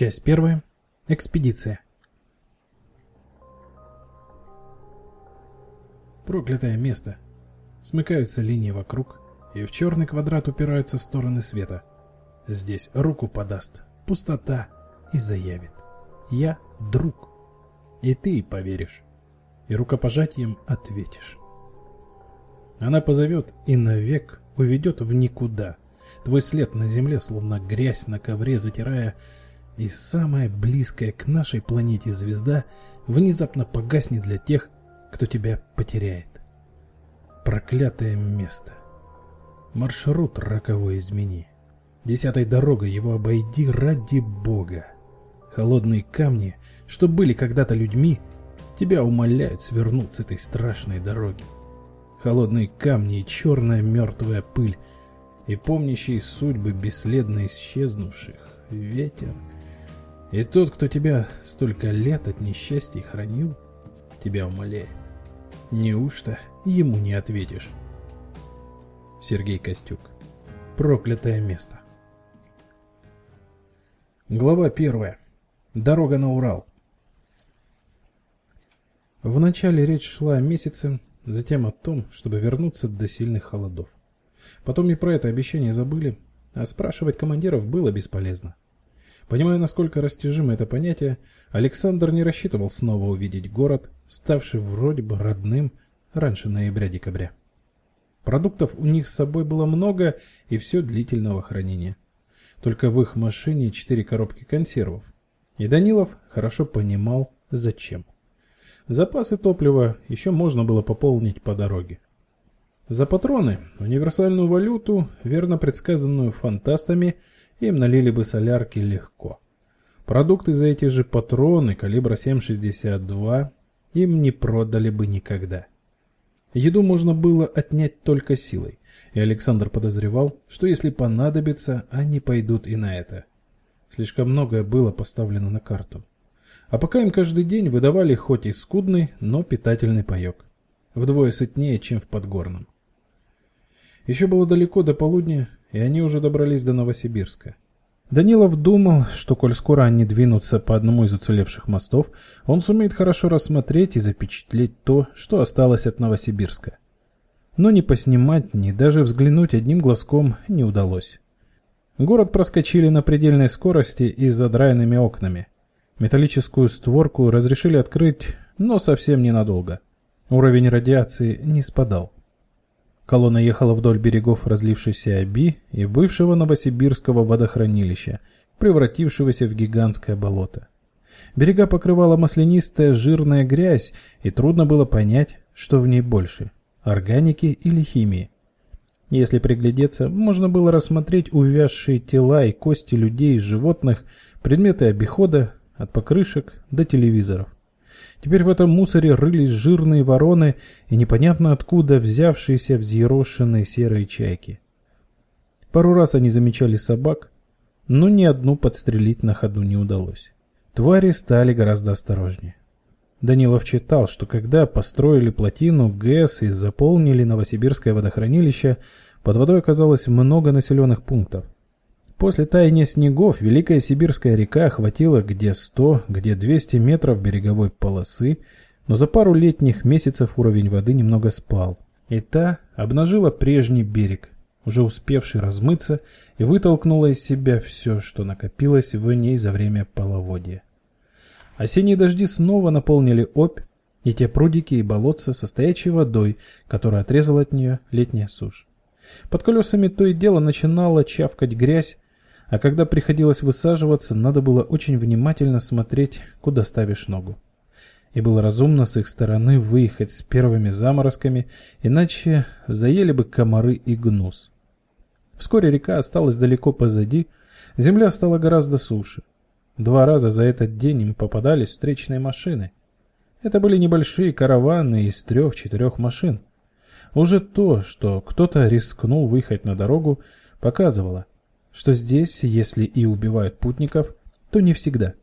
Часть первая. Экспедиция. Проклятое место. Смыкаются линии вокруг, и в черный квадрат упираются стороны света. Здесь руку подаст пустота и заявит. Я друг. И ты поверишь. И рукопожатием ответишь. Она позовет и навек уведет в никуда. Твой след на земле, словно грязь на ковре, затирая, и самая близкая к нашей планете звезда внезапно погаснет для тех, кто тебя потеряет. Проклятое место. Маршрут роковой измени. Десятой дорогой его обойди ради бога. Холодные камни, что были когда-то людьми, тебя умоляют свернуть с этой страшной дороги. Холодные камни и черная мертвая пыль, и помнящие судьбы бесследно исчезнувших, ветер. И тот, кто тебя столько лет от несчастья хранил, тебя умоляет. Неужто ему не ответишь? Сергей Костюк. Проклятое место. Глава первая. Дорога на Урал. Вначале речь шла о месяце, затем о том, чтобы вернуться до сильных холодов. Потом и про это обещание забыли, а спрашивать командиров было бесполезно. Понимая, насколько растяжимо это понятие, Александр не рассчитывал снова увидеть город, ставший вроде бы родным раньше ноября-декабря. Продуктов у них с собой было много и все длительного хранения. Только в их машине четыре коробки консервов. И Данилов хорошо понимал, зачем. Запасы топлива еще можно было пополнить по дороге. За патроны, универсальную валюту, верно предсказанную фантастами, им налили бы солярки легко. Продукты за эти же патроны калибра 7,62 им не продали бы никогда. Еду можно было отнять только силой, и Александр подозревал, что если понадобится, они пойдут и на это. Слишком многое было поставлено на карту. А пока им каждый день выдавали хоть и скудный, но питательный паёк. Вдвое сытнее, чем в Подгорном. Еще было далеко до полудня, и они уже добрались до Новосибирска. Данилов думал, что коль скоро они двинутся по одному из уцелевших мостов, он сумеет хорошо рассмотреть и запечатлеть то, что осталось от Новосибирска. Но ни поснимать, ни даже взглянуть одним глазком не удалось. Город проскочили на предельной скорости и с задраенными окнами. Металлическую створку разрешили открыть, но совсем ненадолго. Уровень радиации не спадал. Колонна ехала вдоль берегов разлившейся Оби и бывшего Новосибирского водохранилища, превратившегося в гигантское болото. Берега покрывала маслянистая жирная грязь, и трудно было понять, что в ней больше – органики или химии. Если приглядеться, можно было рассмотреть увязшие тела и кости людей и животных, предметы обихода, от покрышек до телевизоров. Теперь в этом мусоре рылись жирные вороны и непонятно откуда взявшиеся взъерошенные серые чайки. Пару раз они замечали собак, но ни одну подстрелить на ходу не удалось. Твари стали гораздо осторожнее. Данилов читал, что когда построили плотину ГЭС и заполнили Новосибирское водохранилище, под водой оказалось много населенных пунктов. После таяния снегов Великая Сибирская река охватила где 100, где 200 метров береговой полосы, но за пару летних месяцев уровень воды немного спал. И та обнажила прежний берег, уже успевший размыться, и вытолкнула из себя все, что накопилось в ней за время половодья. Осенние дожди снова наполнили Обь, и те прудики и болотца со стоячей водой, которая отрезала от нее летняя сушь. Под колесами то и дело начинала чавкать грязь, а когда приходилось высаживаться, надо было очень внимательно смотреть, куда ставишь ногу. И было разумно с их стороны выехать с первыми заморозками, иначе заели бы комары и гнус. Вскоре река осталась далеко позади, земля стала гораздо суше. Два раза за этот день им попадались встречные машины. Это были небольшие караваны из трех-четырех машин. Уже то, что кто-то рискнул выехать на дорогу, показывало, что здесь, если и убивают путников, то не всегда.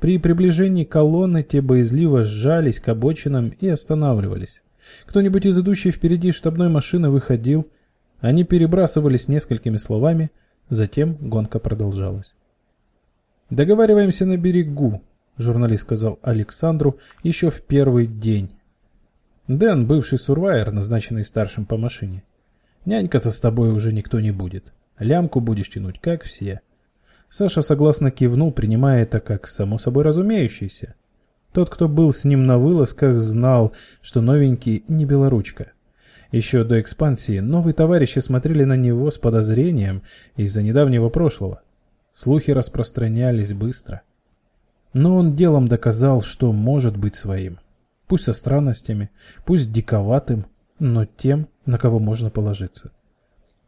При приближении колонны те боязливо сжались к обочинам и останавливались. Кто-нибудь из идущей впереди штабной машины выходил, они перебрасывались несколькими словами, затем гонка продолжалась. Договариваемся на берегу, журналист сказал Александру еще в первый день. Дэн, бывший сурвайер, назначенный старшим по машине. Нянькаться с тобой уже никто не будет. Лямку будешь тянуть, как все. Саша согласно кивнул, принимая это как само собой разумеющееся. Тот, кто был с ним на вылазках, знал, что новенький не белоручка. Еще до экспансии новые товарищи смотрели на него с подозрением из-за недавнего прошлого. Слухи распространялись быстро. Но он делом доказал, что может быть своим. Пусть со странностями, пусть диковатым, но тем, на кого можно положиться.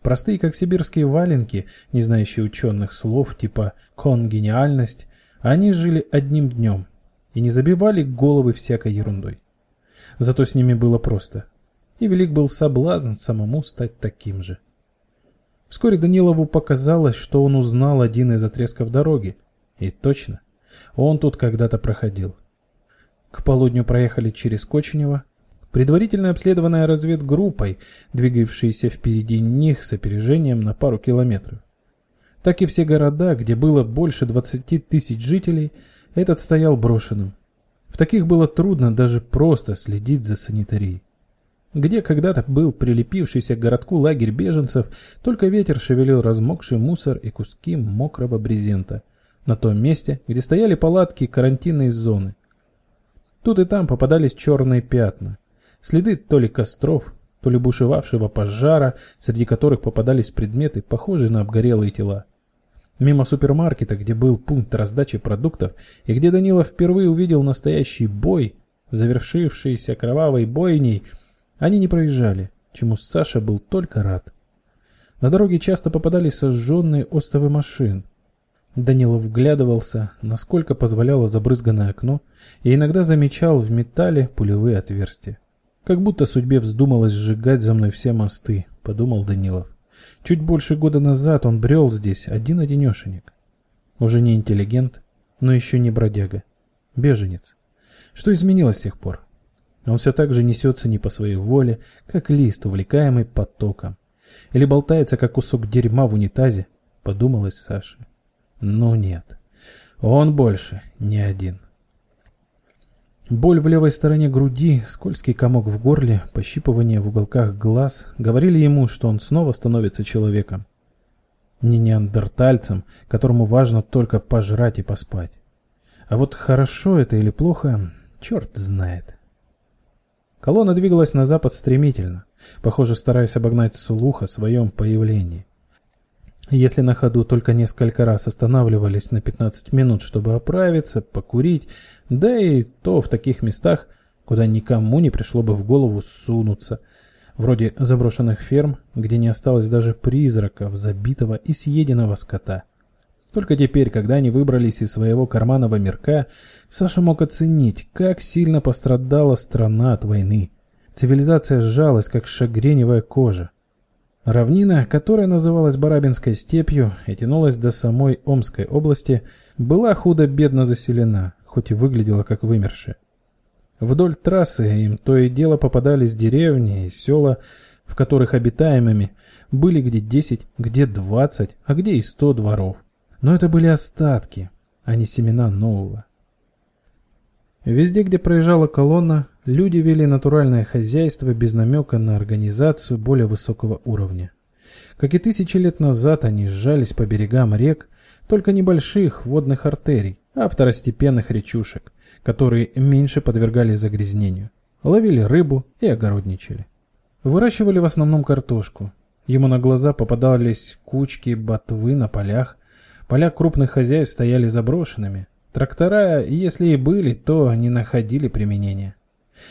Простые, как сибирские валенки, не знающие ученых слов типа «конгениальность», они жили одним днем и не забивали головы всякой ерундой. Зато с ними было просто. И велик был соблазн самому стать таким же. Вскоре Данилову показалось, что он узнал один из отрезков дороги. И точно, он тут когда-то проходил. К полудню проехали через Коченево, предварительно обследованная разведгруппой, двигавшейся впереди них с опережением на пару километров. Так и все города, где было больше 20 тысяч жителей, этот стоял брошенным. В таких было трудно даже просто следить за санитарией. Где когда-то был прилепившийся к городку лагерь беженцев, только ветер шевелил размокший мусор и куски мокрого брезента. На том месте, где стояли палатки карантинной зоны. Тут и там попадались черные пятна. Следы то ли костров, то ли бушевавшего пожара, среди которых попадались предметы, похожие на обгорелые тела. Мимо супермаркета, где был пункт раздачи продуктов, и где Данила впервые увидел настоящий бой, завершившийся кровавой бойней, они не проезжали, чему Саша был только рад. На дороге часто попадались сожженные остовы машин. Данилов вглядывался, насколько позволяло забрызганное окно, и иногда замечал в металле пулевые отверстия. Как будто судьбе вздумалось сжигать за мной все мосты, подумал Данилов. Чуть больше года назад он брел здесь один-одинешенек. Уже не интеллигент, но еще не бродяга. Беженец. Что изменилось с тех пор? Он все так же несется не по своей воле, как лист, увлекаемый потоком. Или болтается, как кусок дерьма в унитазе, подумалось Саше. Но нет. Он больше не один. Боль в левой стороне груди, скользкий комок в горле, пощипывание в уголках глаз говорили ему, что он снова становится человеком. Не неандертальцем, которому важно только пожрать и поспать. А вот хорошо это или плохо, черт знает. Колонна двигалась на запад стремительно, похоже, стараясь обогнать слух о своем появлении. Если на ходу только несколько раз останавливались на 15 минут, чтобы оправиться, покурить, да и то в таких местах, куда никому не пришло бы в голову сунуться, вроде заброшенных ферм, где не осталось даже призраков забитого и съеденного скота. Только теперь, когда они выбрались из своего карманного мирка, Саша мог оценить, как сильно пострадала страна от войны. Цивилизация сжалась, как шагреневая кожа. Равнина, которая называлась Барабинской степью и тянулась до самой Омской области, была худо-бедно заселена, хоть и выглядела как вымершая. Вдоль трассы им то и дело попадались деревни и села, в которых обитаемыми были где 10, где 20, а где и 100 дворов. Но это были остатки, а не семена нового. Везде, где проезжала колонна, люди вели натуральное хозяйство без намека на организацию более высокого уровня. Как и тысячи лет назад они сжались по берегам рек, только небольших водных артерий, а второстепенных речушек, которые меньше подвергались загрязнению. Ловили рыбу и огородничали. Выращивали в основном картошку. Ему на глаза попадались кучки ботвы на полях. Поля крупных хозяев стояли заброшенными, Трактора, если и были, то не находили применения.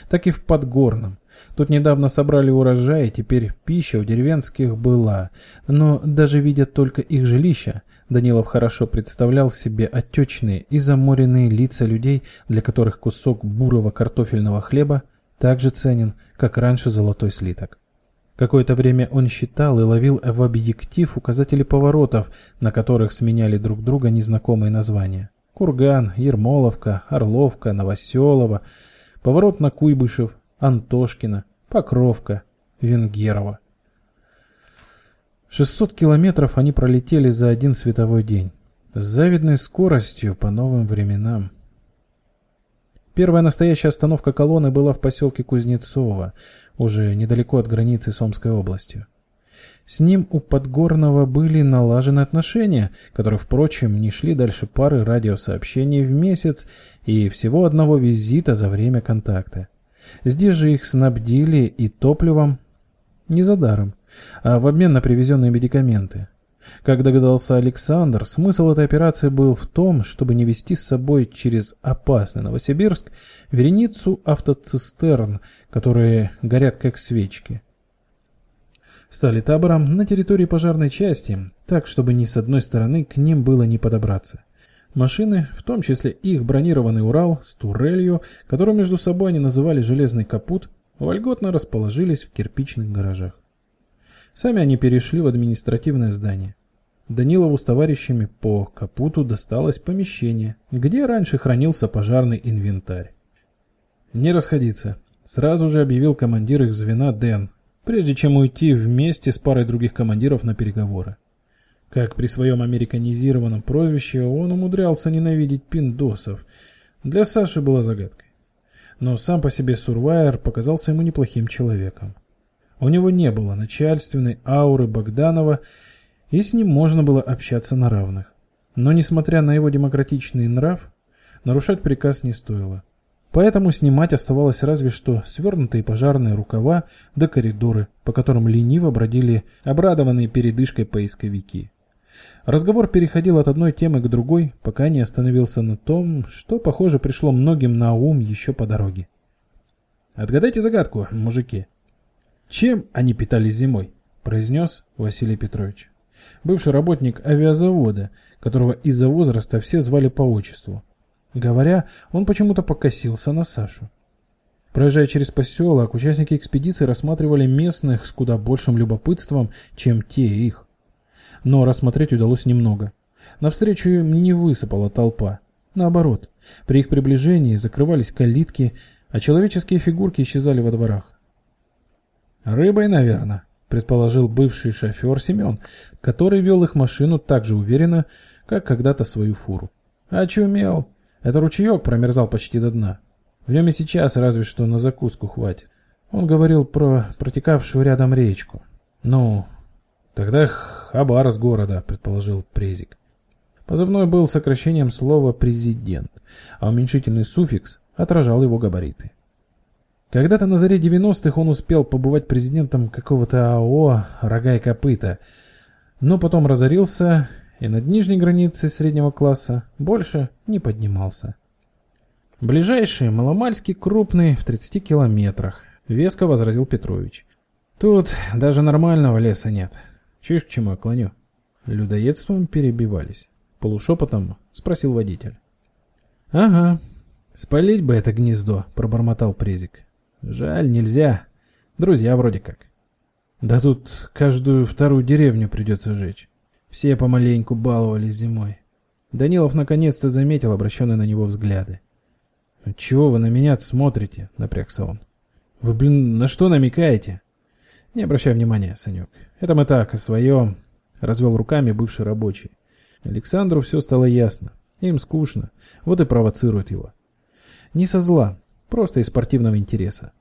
Так и в Подгорном. Тут недавно собрали урожай, и теперь пища у деревенских была. Но даже видя только их жилища, Данилов хорошо представлял себе отечные и заморенные лица людей, для которых кусок бурого картофельного хлеба так же ценен, как раньше золотой слиток. Какое-то время он считал и ловил в объектив указатели поворотов, на которых сменяли друг друга незнакомые названия. Курган, Ермоловка, Орловка, Новоселова, поворот на Куйбышев, Антошкина, Покровка, Венгерова. 600 километров они пролетели за один световой день. с завидной скоростью по новым временам. Первая настоящая остановка колонны была в поселке Кузнецово, уже недалеко от границы с Омской областью. С ним у Подгорного были налажены отношения, которые, впрочем, не шли дальше пары радиосообщений в месяц и всего одного визита за время контакта. Здесь же их снабдили и топливом не за даром, а в обмен на привезенные медикаменты. Как догадался Александр, смысл этой операции был в том, чтобы не вести с собой через опасный Новосибирск вереницу автоцистерн, которые горят как свечки стали табором на территории пожарной части, так, чтобы ни с одной стороны к ним было не подобраться. Машины, в том числе их бронированный Урал с турелью, которую между собой они называли «железный капут», вольготно расположились в кирпичных гаражах. Сами они перешли в административное здание. Данилову с товарищами по капуту досталось помещение, где раньше хранился пожарный инвентарь. «Не расходиться», — сразу же объявил командир их звена Дэн, прежде чем уйти вместе с парой других командиров на переговоры. Как при своем американизированном прозвище он умудрялся ненавидеть пиндосов, для Саши была загадкой. Но сам по себе Сурвайер показался ему неплохим человеком. У него не было начальственной ауры Богданова, и с ним можно было общаться на равных. Но, несмотря на его демократичный нрав, нарушать приказ не стоило. Поэтому снимать оставалось разве что свернутые пожарные рукава до коридоры, по которым лениво бродили обрадованные передышкой поисковики. Разговор переходил от одной темы к другой, пока не остановился на том, что, похоже, пришло многим на ум еще по дороге. «Отгадайте загадку, мужики. Чем они питались зимой?» – произнес Василий Петрович. Бывший работник авиазавода, которого из-за возраста все звали по отчеству. Говоря, он почему-то покосился на Сашу. Проезжая через поселок, участники экспедиции рассматривали местных с куда большим любопытством, чем те их. Но рассмотреть удалось немного. Навстречу им не высыпала толпа. Наоборот, при их приближении закрывались калитки, а человеческие фигурки исчезали во дворах. «Рыбой, наверное», — предположил бывший шофер Семен, который вел их машину так же уверенно, как когда-то свою фуру. «Очумел!» Это ручеек промерзал почти до дна. В нем и сейчас разве что на закуску хватит. Он говорил про протекавшую рядом речку. Ну, тогда хабар с города, предположил Презик. Позывной был сокращением слова «президент», а уменьшительный суффикс отражал его габариты. Когда-то на заре 90-х он успел побывать президентом какого-то АО «Рога и копыта», но потом разорился и над нижней границей среднего класса больше не поднимался. Ближайший, маломальски крупный, в 30 километрах, веско возразил Петрович. Тут даже нормального леса нет. Чуешь, к чему я клоню? Людоедством перебивались. Полушепотом спросил водитель. Ага, спалить бы это гнездо, пробормотал Презик. Жаль, нельзя. Друзья вроде как. Да тут каждую вторую деревню придется жечь. Все помаленьку баловались зимой. Данилов наконец-то заметил обращенные на него взгляды. «Чего вы на меня смотрите?» — напрягся он. «Вы, блин, на что намекаете?» «Не обращай внимания, Санек. Это мы так, о своем...» — развел руками бывший рабочий. Александру все стало ясно. Им скучно. Вот и провоцируют его. Не со зла, просто из спортивного интереса.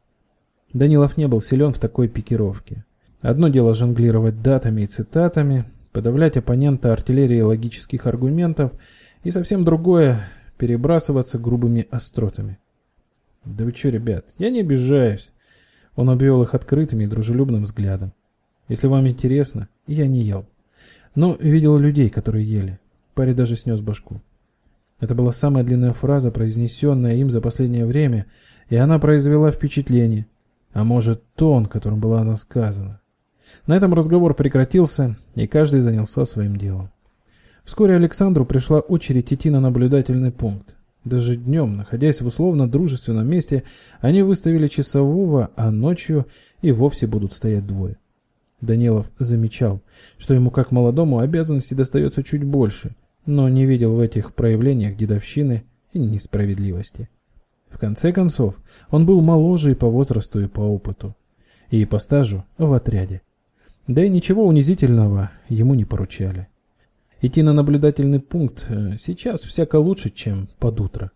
Данилов не был силен в такой пикировке. Одно дело жонглировать датами и цитатами, подавлять оппонента артиллерией логических аргументов и совсем другое – перебрасываться грубыми остротами. «Да вы что, ребят, я не обижаюсь!» Он обвел их открытым и дружелюбным взглядом. «Если вам интересно, я не ел. Но видел людей, которые ели. Парень даже снес башку. Это была самая длинная фраза, произнесенная им за последнее время, и она произвела впечатление. А может, тон, которым была она сказана. На этом разговор прекратился, и каждый занялся своим делом. Вскоре Александру пришла очередь идти на наблюдательный пункт. Даже днем, находясь в условно-дружественном месте, они выставили часового, а ночью и вовсе будут стоять двое. Данилов замечал, что ему как молодому обязанности достается чуть больше, но не видел в этих проявлениях дедовщины и несправедливости. В конце концов, он был моложе и по возрасту, и по опыту, и по стажу в отряде. Да и ничего унизительного ему не поручали. Идти на наблюдательный пункт э, сейчас всяко лучше, чем под утро.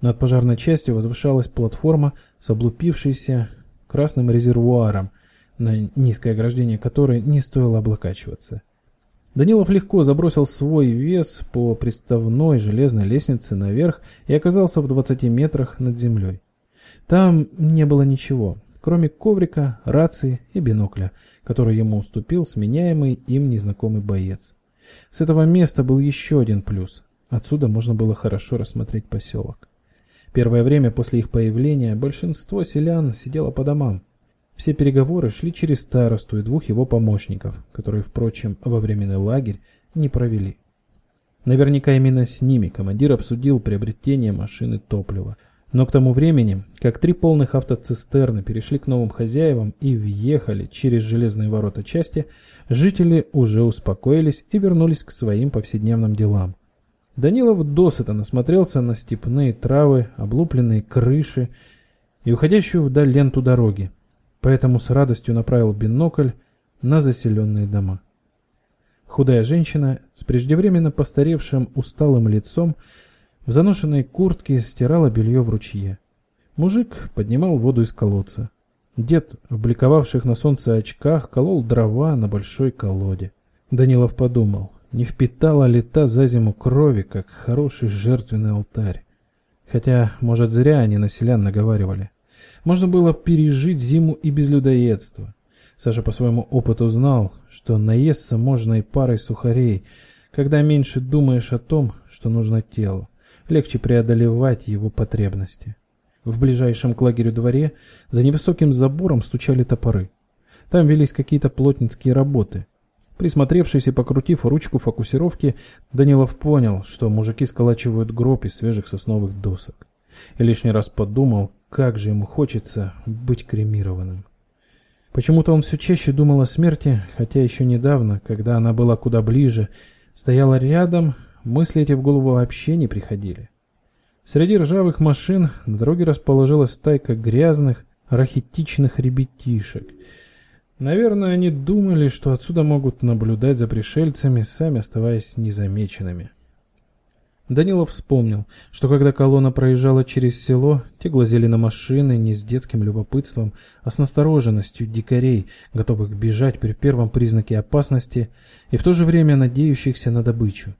Над пожарной частью возвышалась платформа с облупившейся красным резервуаром, на низкое ограждение которой не стоило облокачиваться. Данилов легко забросил свой вес по приставной железной лестнице наверх и оказался в 20 метрах над землей. Там не было ничего, кроме коврика, рации и бинокля, который ему уступил сменяемый им незнакомый боец. С этого места был еще один плюс. Отсюда можно было хорошо рассмотреть поселок. Первое время после их появления большинство селян сидело по домам. Все переговоры шли через старосту и двух его помощников, которые, впрочем, во временный лагерь не провели. Наверняка именно с ними командир обсудил приобретение машины топлива. Но к тому времени, как три полных автоцистерны перешли к новым хозяевам и въехали через железные ворота части, жители уже успокоились и вернулись к своим повседневным делам. Данилов досыта насмотрелся на степные травы, облупленные крыши и уходящую вдаль ленту дороги, поэтому с радостью направил бинокль на заселенные дома. Худая женщина с преждевременно постаревшим усталым лицом в заношенной куртке стирала белье в ручье. Мужик поднимал воду из колодца. Дед в бликовавших на солнце очках колол дрова на большой колоде. Данилов подумал, не впитала ли та за зиму крови, как хороший жертвенный алтарь. Хотя, может, зря они на селян наговаривали. Можно было пережить зиму и без людоедства. Саша по своему опыту знал, что наесться можно и парой сухарей, когда меньше думаешь о том, что нужно телу. Легче преодолевать его потребности. В ближайшем к лагерю дворе за невысоким забором стучали топоры. Там велись какие-то плотницкие работы – Присмотревшись и покрутив ручку фокусировки, Данилов понял, что мужики сколачивают гроб из свежих сосновых досок. И лишний раз подумал, как же ему хочется быть кремированным. Почему-то он все чаще думал о смерти, хотя еще недавно, когда она была куда ближе, стояла рядом, мысли эти в голову вообще не приходили. Среди ржавых машин на дороге расположилась стайка грязных, рахитичных ребятишек — Наверное, они думали, что отсюда могут наблюдать за пришельцами, сами оставаясь незамеченными. Данилов вспомнил, что когда колонна проезжала через село, те глазели на машины не с детским любопытством, а с настороженностью дикарей, готовых бежать при первом признаке опасности и в то же время надеющихся на добычу.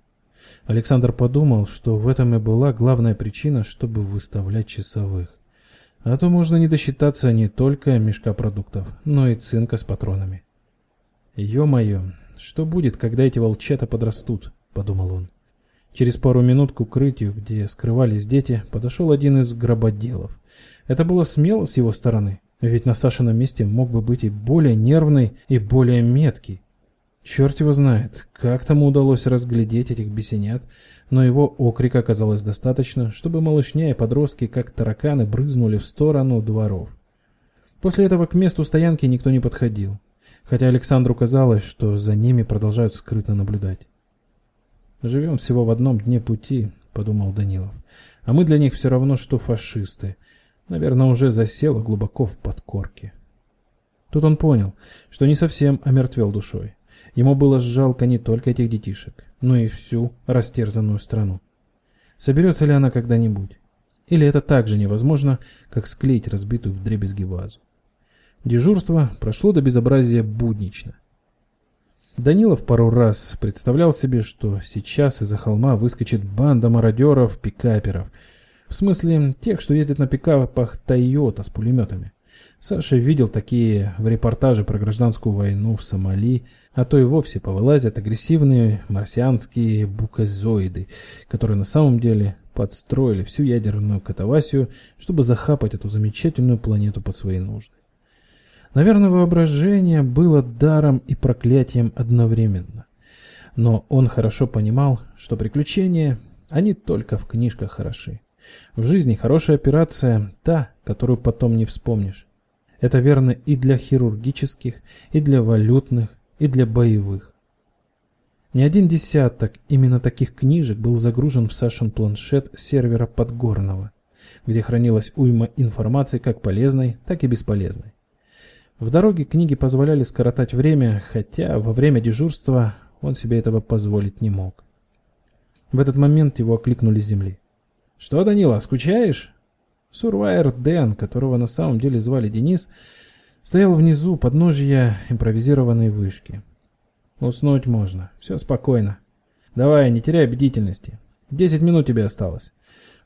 Александр подумал, что в этом и была главная причина, чтобы выставлять часовых. А то можно не досчитаться не только мешка продуктов, но и цинка с патронами. «Ё-моё, что будет, когда эти волчата подрастут?» – подумал он. Через пару минут к укрытию, где скрывались дети, подошел один из грободелов. Это было смело с его стороны, ведь на Сашином месте мог бы быть и более нервный, и более меткий. Черт его знает, как тому удалось разглядеть этих бесенят, но его окрика оказалось достаточно, чтобы малышня и подростки, как тараканы, брызнули в сторону дворов. После этого к месту стоянки никто не подходил, хотя Александру казалось, что за ними продолжают скрытно наблюдать. «Живем всего в одном дне пути», — подумал Данилов, — «а мы для них все равно, что фашисты. Наверное, уже засело глубоко в подкорке». Тут он понял, что не совсем омертвел душой. Ему было жалко не только этих детишек, но и всю растерзанную страну. Соберется ли она когда-нибудь? Или это так же невозможно, как склеить разбитую вдребезги вазу? Дежурство прошло до безобразия буднично. Данилов пару раз представлял себе, что сейчас из-за холма выскочит банда мародеров-пикаперов. В смысле, тех, что ездят на пикапах Тойота с пулеметами. Саша видел такие в репортаже про гражданскую войну в Сомали, а то и вовсе повылазят агрессивные марсианские буказоиды, которые на самом деле подстроили всю ядерную катавасию, чтобы захапать эту замечательную планету под свои нужды. Наверное, воображение было даром и проклятием одновременно. Но он хорошо понимал, что приключения, они только в книжках хороши. В жизни хорошая операция – та, которую потом не вспомнишь. Это верно и для хирургических, и для валютных, и для боевых. Не один десяток именно таких книжек был загружен в Сашин планшет сервера Подгорного, где хранилась уйма информации как полезной, так и бесполезной. В дороге книги позволяли скоротать время, хотя во время дежурства он себе этого позволить не мог. В этот момент его окликнули с земли. «Что, Данила, скучаешь?» Сурвайер Дэн, которого на самом деле звали Денис, стоял внизу подножья импровизированной вышки. «Уснуть можно. Все спокойно. Давай, не теряй бдительности. Десять минут тебе осталось.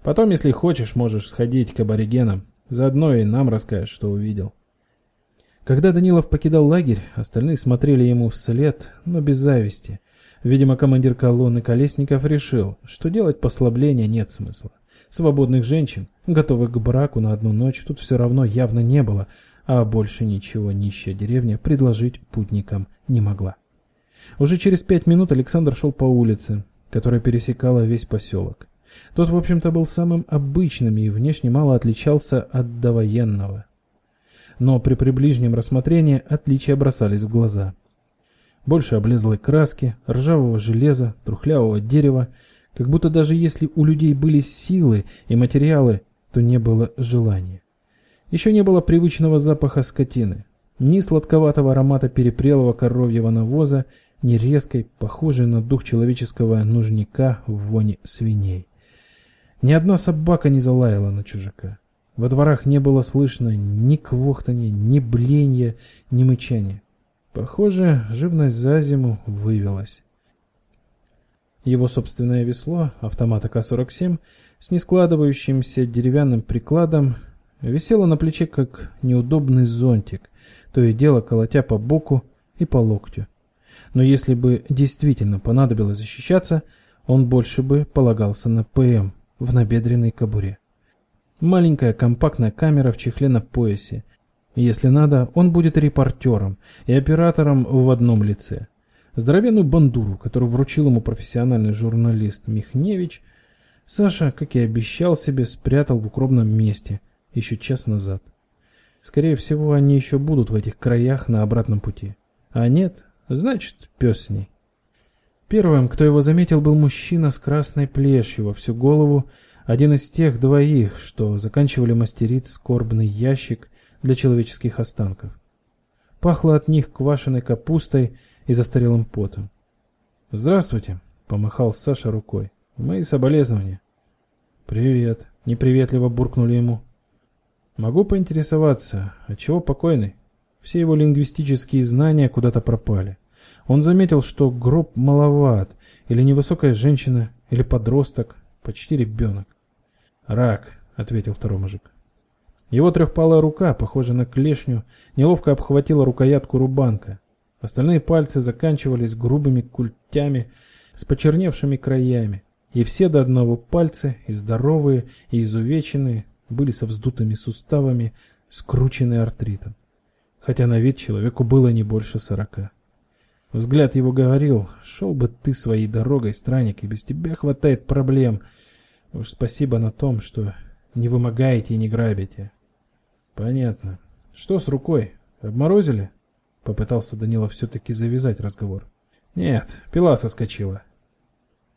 Потом, если хочешь, можешь сходить к аборигенам. Заодно и нам расскажешь, что увидел». Когда Данилов покидал лагерь, остальные смотрели ему вслед, но без зависти. Видимо, командир колонны Колесников решил, что делать послабления нет смысла. Свободных женщин, готовых к браку на одну ночь, тут все равно явно не было, а больше ничего нищая деревня предложить путникам не могла. Уже через пять минут Александр шел по улице, которая пересекала весь поселок. Тот, в общем-то, был самым обычным и внешне мало отличался от довоенного но при приближнем рассмотрении отличия бросались в глаза. Больше облезлой краски, ржавого железа, трухлявого дерева, как будто даже если у людей были силы и материалы, то не было желания. Еще не было привычного запаха скотины, ни сладковатого аромата перепрелого коровьего навоза, ни резкой, похожей на дух человеческого нужника в воне свиней. Ни одна собака не залаяла на чужака. Во дворах не было слышно ни квохтания, ни бленья, ни мычания. Похоже, живность за зиму вывелась. Его собственное весло, автомат АК-47, с нескладывающимся деревянным прикладом, висело на плече как неудобный зонтик, то и дело колотя по боку и по локтю. Но если бы действительно понадобилось защищаться, он больше бы полагался на ПМ в набедренной кобуре. Маленькая компактная камера в чехле на поясе. Если надо, он будет репортером и оператором в одном лице. Здоровенную бандуру, которую вручил ему профессиональный журналист Михневич, Саша, как и обещал себе, спрятал в укромном месте еще час назад. Скорее всего, они еще будут в этих краях на обратном пути. А нет, значит, пес с ней. Первым, кто его заметил, был мужчина с красной плешью во всю голову один из тех двоих, что заканчивали мастерить скорбный ящик для человеческих останков. Пахло от них квашеной капустой и застарелым потом. «Здравствуйте», — помахал Саша рукой. «Мои соболезнования». «Привет», — неприветливо буркнули ему. «Могу поинтересоваться, от чего покойный?» Все его лингвистические знания куда-то пропали. Он заметил, что гроб маловат, или невысокая женщина, или подросток, почти ребенок. «Рак», — ответил второй мужик. Его трехпалая рука, похожая на клешню, неловко обхватила рукоятку рубанка. Остальные пальцы заканчивались грубыми культями с почерневшими краями, и все до одного пальцы, и здоровые, и изувеченные, были со вздутыми суставами, скрученные артритом. Хотя на вид человеку было не больше сорока. Взгляд его говорил, шел бы ты своей дорогой, странник, и без тебя хватает проблем — Уж спасибо на том, что не вымогаете и не грабите. Понятно. Что с рукой? Обморозили? Попытался Данила все-таки завязать разговор. Нет, пила соскочила.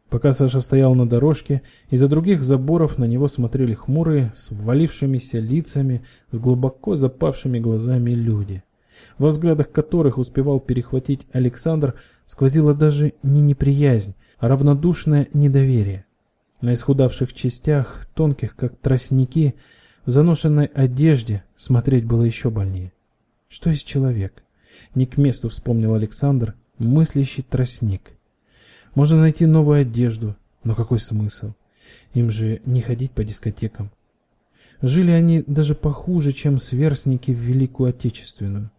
Пока Саша стоял на дорожке, из-за других заборов на него смотрели хмурые, с ввалившимися лицами, с глубоко запавшими глазами люди, во взглядах которых успевал перехватить Александр, сквозила даже не неприязнь, а равнодушное недоверие. На исхудавших частях, тонких как тростники, в заношенной одежде смотреть было еще больнее. Что есть человек? Не к месту вспомнил Александр, мыслящий тростник. Можно найти новую одежду, но какой смысл? Им же не ходить по дискотекам. Жили они даже похуже, чем сверстники в Великую Отечественную.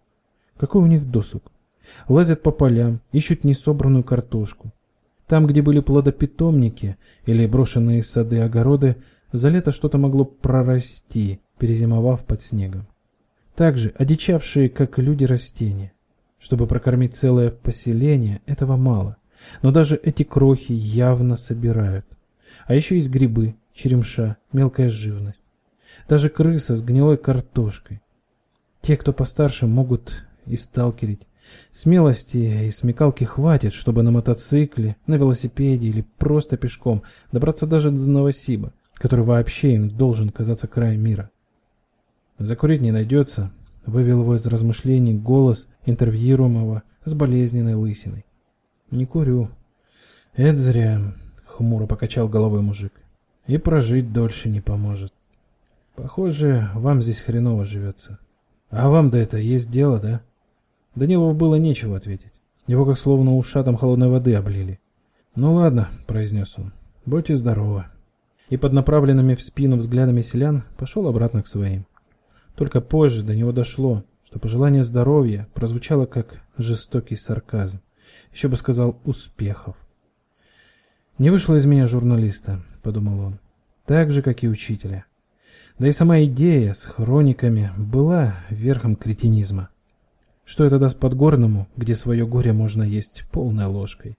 Какой у них досуг? Лазят по полям, ищут несобранную картошку. Там, где были плодопитомники или брошенные сады-огороды, за лето что-то могло прорасти, перезимовав под снегом. Также одичавшие, как люди, растения. Чтобы прокормить целое поселение, этого мало. Но даже эти крохи явно собирают. А еще есть грибы, черемша, мелкая живность. Даже крыса с гнилой картошкой. Те, кто постарше, могут и сталкерить, Смелости и смекалки хватит, чтобы на мотоцикле, на велосипеде или просто пешком добраться даже до Новосиба, который вообще им должен казаться краем мира. Закурить не найдется, вывел его из размышлений голос интервьюируемого с болезненной лысиной. Не курю. Это зря, хмуро покачал головой мужик. И прожить дольше не поможет. Похоже, вам здесь хреново живется. А вам до этого есть дело, да? Данилову было нечего ответить. Его как словно ушатом холодной воды облили. «Ну ладно», — произнес он, — «будьте здоровы». И под направленными в спину взглядами селян пошел обратно к своим. Только позже до него дошло, что пожелание здоровья прозвучало как жестокий сарказм. Еще бы сказал «успехов». «Не вышло из меня журналиста», — подумал он, — «так же, как и учителя». Да и сама идея с хрониками была верхом кретинизма. Что это даст Подгорному, где свое горе можно есть полной ложкой?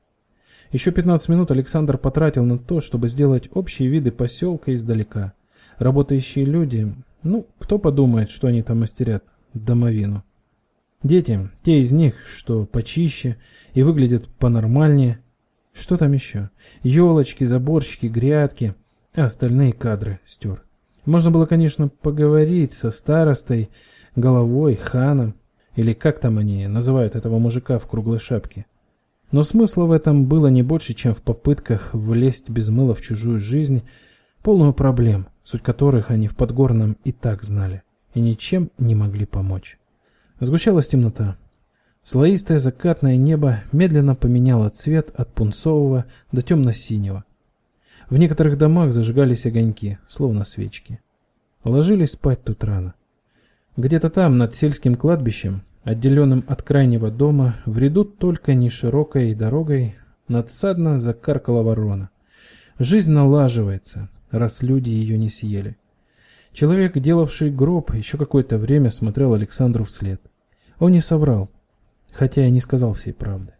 Еще 15 минут Александр потратил на то, чтобы сделать общие виды поселка издалека. Работающие люди, ну, кто подумает, что они там мастерят домовину. Дети, те из них, что почище и выглядят понормальнее. Что там еще? Елочки, заборщики, грядки, а остальные кадры стер. Можно было, конечно, поговорить со старостой, головой, ханом, или как там они называют этого мужика в круглой шапке. Но смысла в этом было не больше, чем в попытках влезть без мыла в чужую жизнь, полную проблем, суть которых они в Подгорном и так знали, и ничем не могли помочь. Сгущалась темнота. Слоистое закатное небо медленно поменяло цвет от пунцового до темно-синего. В некоторых домах зажигались огоньки, словно свечки. Ложились спать тут рано. Где-то там, над сельским кладбищем, отделенным от крайнего дома, в ряду только не широкой дорогой, надсадно закаркала ворона. Жизнь налаживается, раз люди ее не съели. Человек, делавший гроб, еще какое-то время смотрел Александру вслед. Он не соврал, хотя и не сказал всей правды.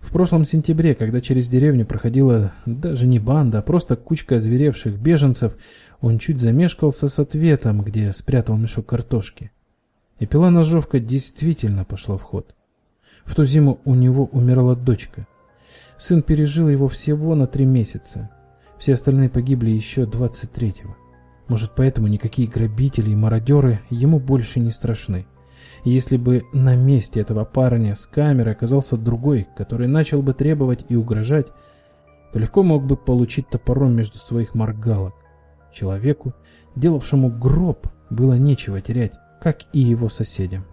В прошлом сентябре, когда через деревню проходила даже не банда, а просто кучка озверевших беженцев, он чуть замешкался с ответом, где спрятал мешок картошки. И пила-ножовка действительно пошла в ход. В ту зиму у него умерла дочка. Сын пережил его всего на три месяца. Все остальные погибли еще 23-го. Может, поэтому никакие грабители и мародеры ему больше не страшны. Если бы на месте этого парня с камерой оказался другой, который начал бы требовать и угрожать, то легко мог бы получить топором между своих моргалок. Человеку, делавшему гроб, было нечего терять, как и его соседям.